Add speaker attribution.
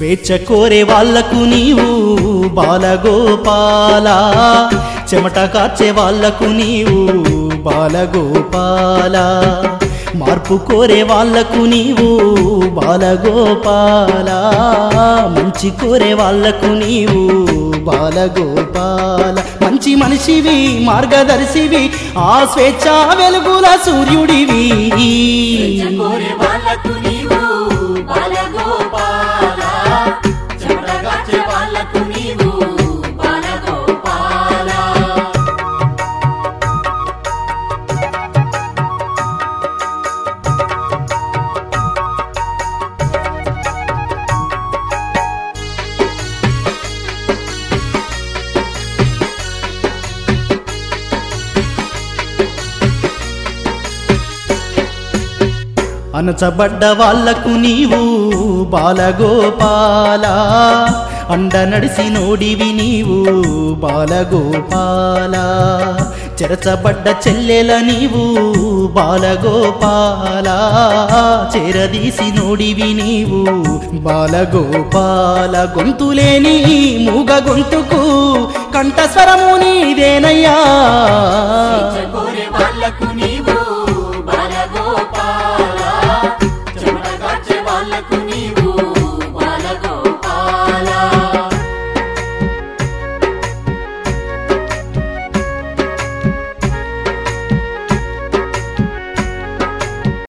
Speaker 1: స్వేచ్ఛ కోరే వాళ్ళకు నీవు బాలగోపాల. చెమట కార్చే వాళ్ళకు నీవు బాలగోపాల. మార్పు కోరే వాళ్ళకు నీవు బాలగోపాల. మంచి కోరే వాళ్ళకు నీవు బాలగోపాల. మంచి మనిషివి మార్గదర్శివి ఆ స్వేచ్ఛ వెలుగుల సూర్యుడి
Speaker 2: అనచబడ్డ వాళ్ళకు నీవు బాలగోపాల.
Speaker 1: అండ నడిసి నోడివి నీవు బాలగోపాల. చెరచబడ్డ చెల్లెల నీవు బాలగోపాల. చెరదీసి నోడివి నీవు బాలగోపాల. గొంతులేని మూగ గొంతుకు కంఠస్వరము నీదేనయ్యా
Speaker 2: నీవు బాలగో